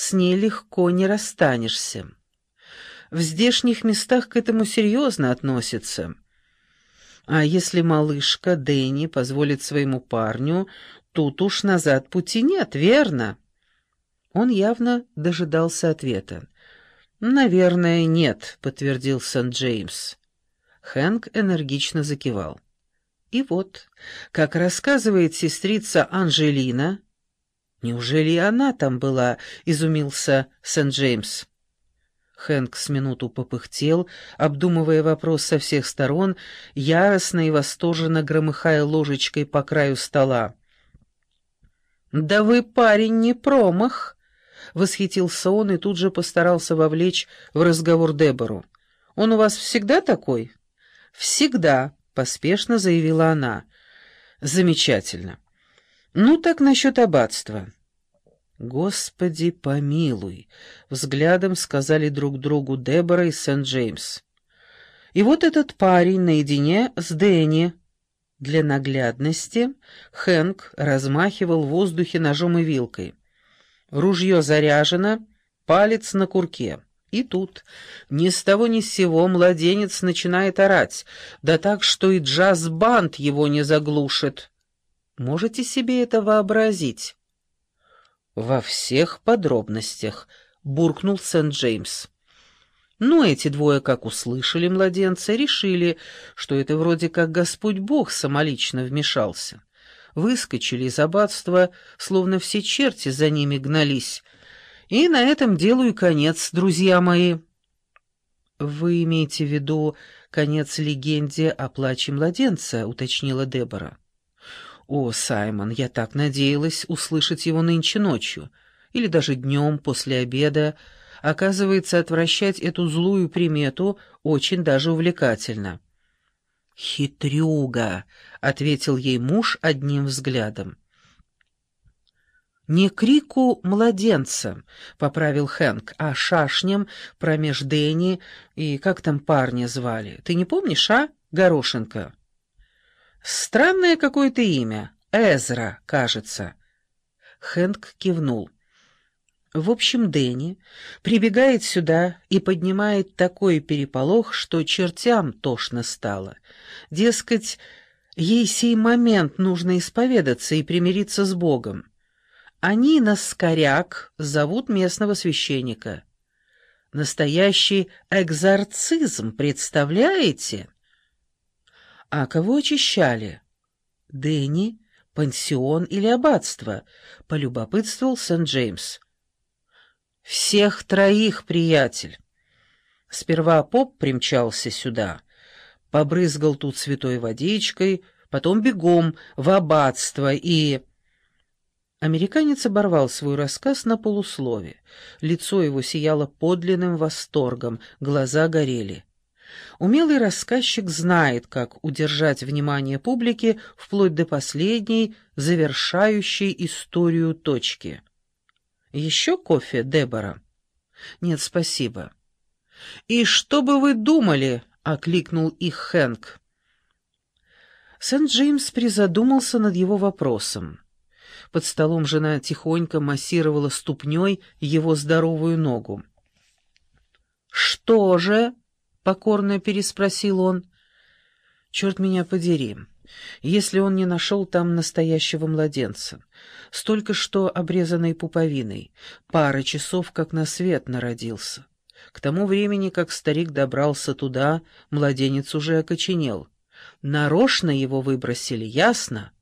с ней легко не расстанешься. В здешних местах к этому серьезно относятся. А если малышка Дэнни позволит своему парню, тут уж назад пути нет, верно?» Он явно дожидался ответа. «Наверное, нет», — подтвердил Сент-Джеймс. Хэнк энергично закивал. И вот, как рассказывает сестрица Анжелина... «Неужели и она там была?» — изумился Сент-Джеймс. Хэнк с минуту попыхтел, обдумывая вопрос со всех сторон, яростно и восторженно громыхая ложечкой по краю стола. «Да вы, парень, не промах!» — восхитился он и тут же постарался вовлечь в разговор Дебору. «Он у вас всегда такой?» «Всегда», — поспешно заявила она. «Замечательно. Ну так насчет аббатства». «Господи, помилуй!» — взглядом сказали друг другу Дебора и Сент-Джеймс. И вот этот парень наедине с Дэнни. Для наглядности Хэнк размахивал в воздухе ножом и вилкой. Ружье заряжено, палец на курке. И тут, ни с того ни с сего, младенец начинает орать, да так, что и джаз-банд его не заглушит. Можете себе это вообразить? «Во всех подробностях», — буркнул Сент-Джеймс. Ну, эти двое, как услышали младенца, решили, что это вроде как Господь Бог самолично вмешался. Выскочили из аббатства, словно все черти за ними гнались. И на этом делу и конец, друзья мои. «Вы имеете в виду конец легенде о плаче младенца?» — уточнила Дебора. «О, Саймон, я так надеялась услышать его нынче ночью, или даже днем после обеда. Оказывается, отвращать эту злую примету очень даже увлекательно». «Хитрюга», — ответил ей муж одним взглядом. «Не крику младенца», — поправил Хэнк, — «а шашнем промеж Дэнни и как там парня звали. Ты не помнишь, а, Горошенко?» Странное какое-то имя. Эзра, кажется. Хэнк кивнул. В общем, Дэнни прибегает сюда и поднимает такой переполох, что чертям тошно стало. Дескать, ей сей момент нужно исповедаться и примириться с Богом. Они на скоряк зовут местного священника. Настоящий экзорцизм, представляете? «А кого очищали?» «Дэнни, пансион или аббатство?» — полюбопытствовал Сент-Джеймс. «Всех троих, приятель. Сперва поп примчался сюда, побрызгал тут святой водичкой, потом бегом в аббатство и...» Американец оборвал свой рассказ на полуслове. Лицо его сияло подлинным восторгом, глаза горели. Умелый рассказчик знает, как удержать внимание публики вплоть до последней, завершающей историю точки. «Еще кофе, Дебора?» «Нет, спасибо». «И что бы вы думали?» — окликнул их Хэнк. Сент-Джеймс призадумался над его вопросом. Под столом жена тихонько массировала ступней его здоровую ногу. «Что же?» — покорно переспросил он. «Черт меня подери, если он не нашел там настоящего младенца. Столько что обрезанной пуповиной, пара часов как на свет народился. К тому времени, как старик добрался туда, младенец уже окоченел. Нарочно его выбросили, ясно?»